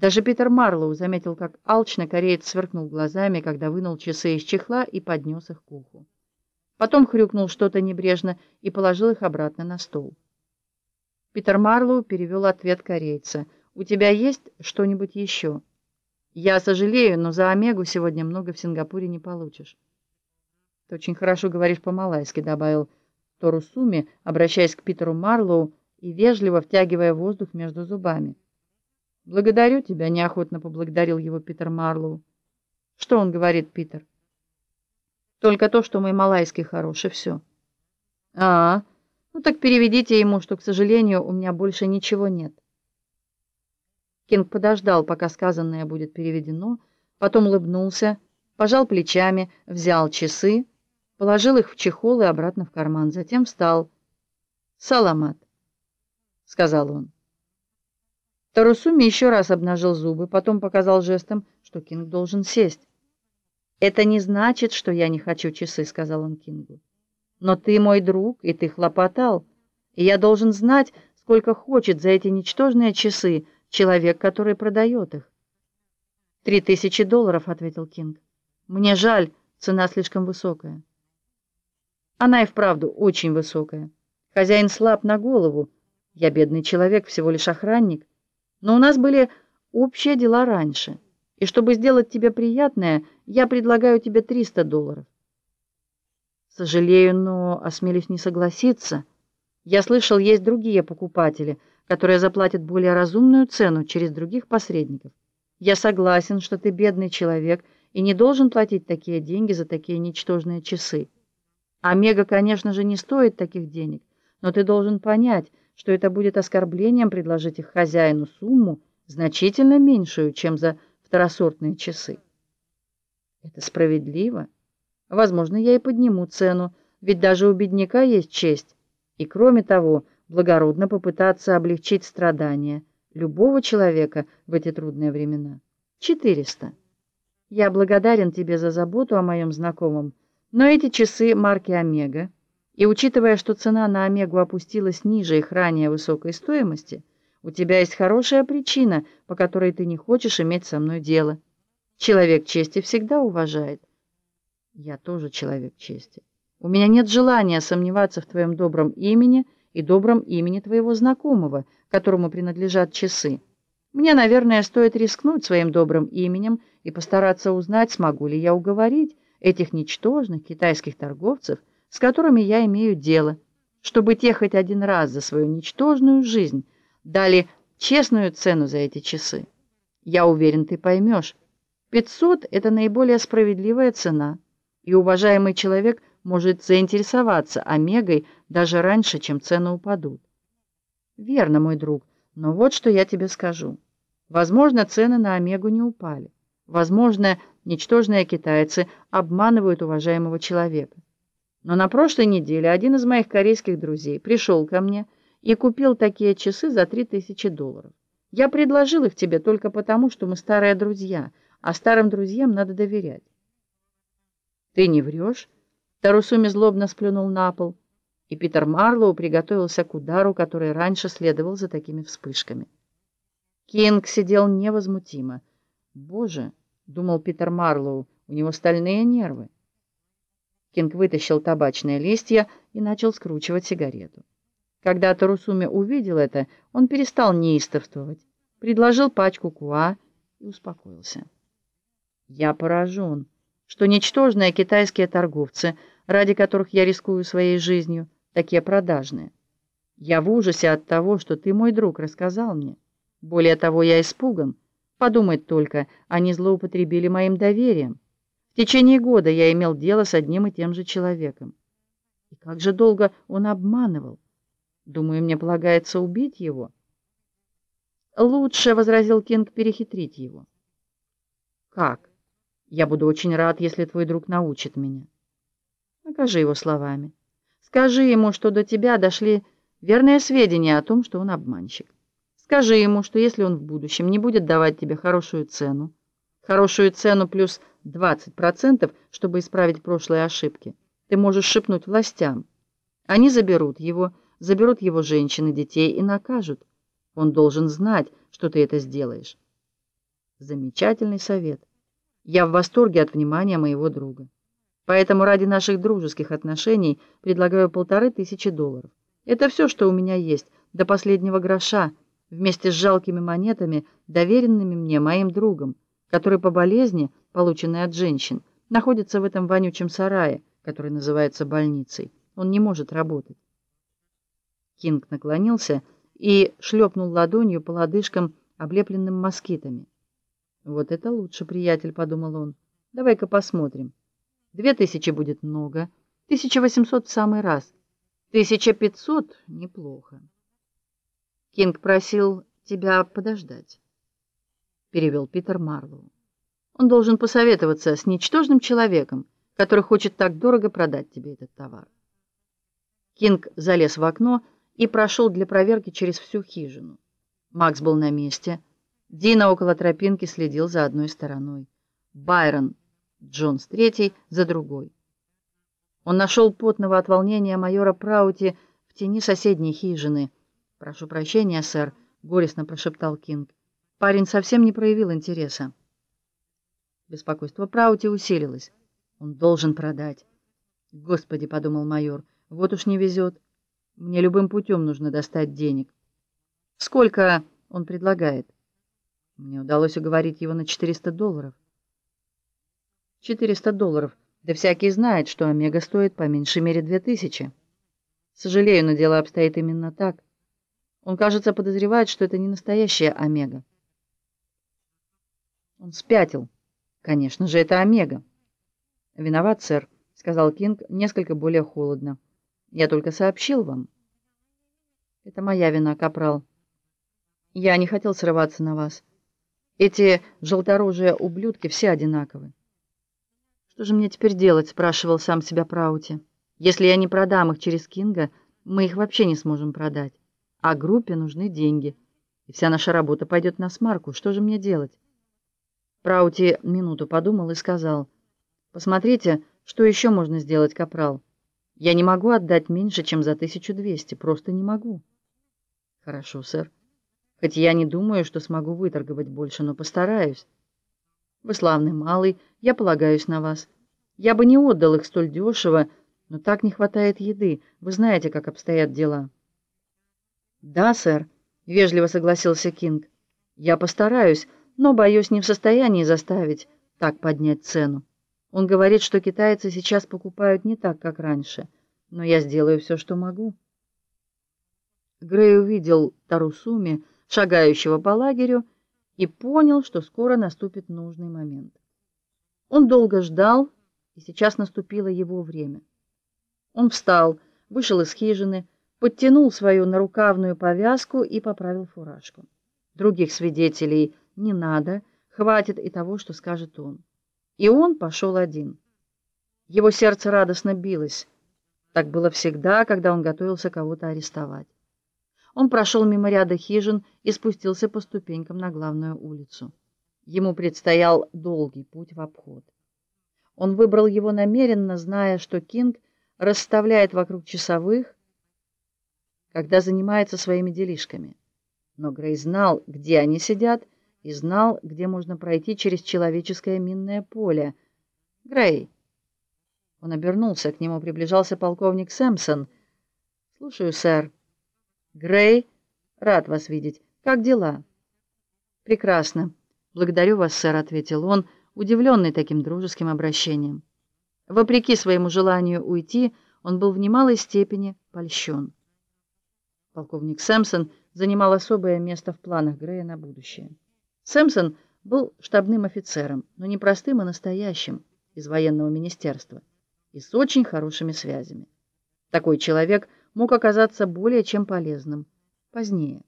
Даже Питер Марлоу заметил, как алчно кореец сверкнул глазами, когда вынул часы из чехла и поднес их к уху. Потом хрюкнул что-то небрежно и положил их обратно на стол. Питер Марлоу перевел ответ корейца. «У тебя есть что-нибудь еще?» «Я сожалею, но за Омегу сегодня много в Сингапуре не получишь». «Ты очень хорошо говоришь по-малайски», — добавил Торусуми, обращаясь к Питеру Марлоу и вежливо втягивая воздух между зубами. «Благодарю тебя», — неохотно поблагодарил его Питер Марлоу. «Что он говорит, Питер?» «Только то, что мой малайский хорош, и все». «А, ну так переведите ему, что, к сожалению, у меня больше ничего нет». Кинг подождал, пока сказанное будет переведено, потом улыбнулся, пожал плечами, взял часы, положил их в чехол и обратно в карман, затем встал. «Саламат», — сказал он. Тарусуми еще раз обнажил зубы, потом показал жестом, что Кинг должен сесть. «Это не значит, что я не хочу часы», — сказал он Кингу. «Но ты мой друг, и ты хлопотал, и я должен знать, сколько хочет за эти ничтожные часы человек, который продает их». «Три тысячи долларов», — ответил Кинг. «Мне жаль, цена слишком высокая». Она и вправду очень высокая. Хозяин слаб на голову. Я бедный человек, всего лишь охранник. Но у нас были общие дела раньше. И чтобы сделать тебе приятное, я предлагаю тебе 300 долларов. Сожалею, но осмелюсь не согласиться. Я слышал, есть другие покупатели, которые заплатят более разумную цену через других посредников. Я согласен, что ты бедный человек и не должен платить такие деньги за такие ничтожные часы. Омега, конечно же, не стоит таких денег, но ты должен понять, что это будет оскорблением предложить их хозяину сумму, значительно меньшую, чем за второсортные часы. Это справедливо. Возможно, я и подниму цену, ведь даже у бедняка есть честь. И кроме того, благородно попытаться облегчить страдания любого человека в эти трудные времена. Четыреста. Я благодарен тебе за заботу о моем знакомом, но эти часы марки «Омега» И учитывая, что цена на Омегу опустилась ниже их ранее высокой стоимости, у тебя есть хорошая причина, по которой ты не хочешь иметь со мной дело. Человек чести всегда уважает. Я тоже человек чести. У меня нет желания сомневаться в твоем добром имени и добром имени твоего знакомого, которому принадлежат часы. Мне, наверное, стоит рискнуть своим добрым именем и постараться узнать, смогу ли я уговорить этих ничтожных китайских торговцев, с которыми я имею дело, чтобы те хоть один раз за свою ничтожную жизнь дали честную цену за эти часы. Я уверен, ты поймешь. 500 — это наиболее справедливая цена, и уважаемый человек может заинтересоваться Омегой даже раньше, чем цены упадут. Верно, мой друг, но вот что я тебе скажу. Возможно, цены на Омегу не упали. Возможно, ничтожные китайцы обманывают уважаемого человека. Но на прошлой неделе один из моих корейских друзей пришел ко мне и купил такие часы за три тысячи долларов. Я предложил их тебе только потому, что мы старые друзья, а старым друзьям надо доверять. Ты не врешь? Тарусуми злобно сплюнул на пол, и Питер Марлоу приготовился к удару, который раньше следовал за такими вспышками. Кинг сидел невозмутимо. «Боже!» — думал Питер Марлоу, — «у него стальные нервы». Кинг вытащил табачные листья и начал скручивать сигарету. Когда Тарусуми увидел это, он перестал неистовствовать, предложил пачку куа и успокоился. «Я поражен, что ничтожные китайские торговцы, ради которых я рискую своей жизнью, такие продажные. Я в ужасе от того, что ты, мой друг, рассказал мне. Более того, я испуган. Подумать только, они злоупотребили моим доверием». В течение года я имел дело с одним и тем же человеком. И как же долго он обманывал? Думаю, мне полагается убить его. Лучше, — возразил Кинг, — перехитрить его. Как? Я буду очень рад, если твой друг научит меня. Накажи его словами. Скажи ему, что до тебя дошли верные сведения о том, что он обманщик. Скажи ему, что если он в будущем не будет давать тебе хорошую цену, хорошую цену плюс 20%, чтобы исправить прошлые ошибки. Ты можешь шепнуть властям. Они заберут его, заберут его женщин и детей и накажут. Он должен знать, что ты это сделаешь. Замечательный совет. Я в восторге от внимания моего друга. Поэтому ради наших дружеских отношений предлагаю полторы тысячи долларов. Это все, что у меня есть, до последнего гроша, вместе с жалкими монетами, доверенными мне моим другом, который по болезни, полученной от женщин, находится в этом вонючем сарае, который называется больницей. Он не может работать. Кинг наклонился и шлепнул ладонью по лодыжкам, облепленным москитами. «Вот это лучше, приятель», — подумал он. «Давай-ка посмотрим. Две тысячи будет много, тысяча восемьсот в самый раз, тысяча пятьсот — неплохо». «Кинг просил тебя подождать», — перевел Питер Марлоу. «Он должен посоветоваться с ничтожным человеком, который хочет так дорого продать тебе этот товар». Кинг залез в окно и прошел для проверки через всю хижину. Макс был на месте. Дина около тропинки следил за одной стороной. Байрон, Джонс третий, за другой. Он нашел потного от волнения майора Праути в тени соседней хижины. «Прошу прощения, сэр», — горестно прошептал Кинг. Парень совсем не проявил интереса. Беспокойство Праути усилилось. Он должен продать. «Господи», — подумал майор, — «вот уж не везет». Мне любым путем нужно достать денег. Сколько он предлагает? Мне удалось уговорить его на 400 долларов. 400 долларов. Да всякий знает, что Омега стоит по меньшей мере 2000. Сожалею, но дело обстоит именно так. Он, кажется, подозревает, что это не настоящая Омега. Он спятил. Конечно же, это Омега. Виноват, сэр, сказал Кинг несколько более холодно. Я только сообщил вам. Это моя вина, капрал. Я не хотел срываться на вас. Эти желторожие ублюдки все одинаковы. Что же мне теперь делать, спрашивал сам себя Праути. Если я не продам их через Кинга, мы их вообще не сможем продать. А группе нужны деньги. И вся наша работа пойдет на смарку. Что же мне делать? Праути минуту подумал и сказал: "Посмотрите, что еще можно сделать, капрал. Я не могу отдать меньше, чем за 1200, просто не могу. Хорошо, сэр. Хоть я не думаю, что смогу выторговать больше, но постараюсь. Вы славный малый, я полагаюсь на вас. Я бы не отдал их столь дешево, но так не хватает еды. Вы знаете, как обстоят дела. Да, сэр, вежливо согласился Кинг. Я постараюсь, но боюсь, не в состоянии заставить так поднять цену. Он говорит, что китайцы сейчас покупают не так, как раньше, но я сделаю все, что могу. Грей увидел Тарусуми, шагающего по лагерю, и понял, что скоро наступит нужный момент. Он долго ждал, и сейчас наступило его время. Он встал, вышел из хижины, подтянул свою нарукавную повязку и поправил фуражку. Других свидетелей не надо, хватит и того, что скажет он. И он пошел один. Его сердце радостно билось. Так было всегда, когда он готовился кого-то арестовать. Он прошел мимо ряда хижин и спустился по ступенькам на главную улицу. Ему предстоял долгий путь в обход. Он выбрал его намеренно, зная, что Кинг расставляет вокруг часовых, когда занимается своими делишками. Но Грей знал, где они сидят, и знал, где можно пройти через человеческое минное поле. Грей. Он обернулся, к нему приближался полковник Сэмпсон. Слушаю, сэр. Грей, рад вас видеть. Как дела? Прекрасно. Благодарю вас, сэр, ответил он, удивленный таким дружеским обращением. Вопреки своему желанию уйти, он был в немалой степени польщен. Полковник Сэмпсон занимал особое место в планах Грея на будущее. Сэмпсон был штабным офицером, но не простым, а настоящим из военного министерства и с очень хорошими связями. Такой человек мог оказаться более чем полезным позднее.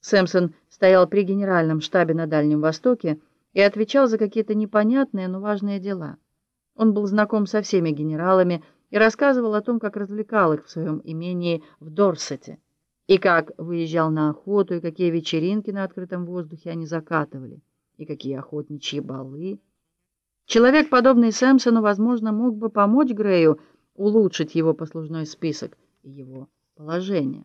Сэмпсон стоял при генеральном штабе на Дальнем Востоке и отвечал за какие-то непонятные, но важные дела. Он был знаком со всеми генералами и рассказывал о том, как развлекал их в своем имении в Дорсете и как выезжал на охоту, и какие вечеринки на открытом воздухе они закатывали, и какие охотничьи балы. Человек, подобный Сэмпсону, возможно, мог бы помочь Грею улучшить его послужной список и его положение.